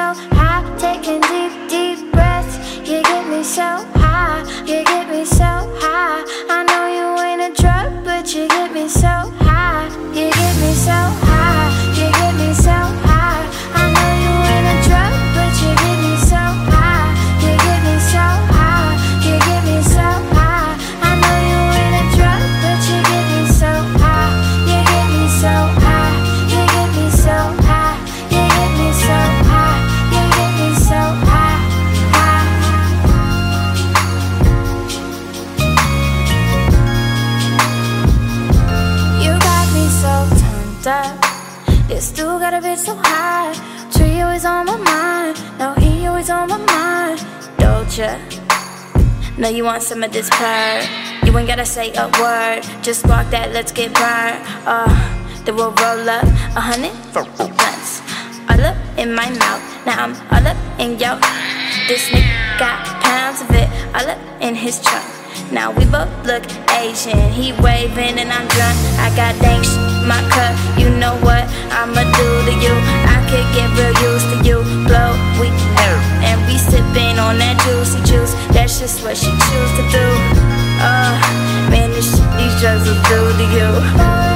so high, taking deep, deep. But still got a bit so high. Tree always on my mind, no, he always on my mind. Dolce, know you want some of this purr. You ain't gotta say a word, just walk that, let's get burned. Uh, then we'll roll up a hundred blunts. All up in my mouth, now I'm all up in yo. This nigga got pounds of it, all up in his trunk. Now we both look Asian. He waving and I'm drunk. I got dang shit my cup. You know what I'ma do to you? I could get real used to you. Blow, we and we sipping on that juicy juice. That's just what she choose to do. Uh, man, this these drugs will do to you.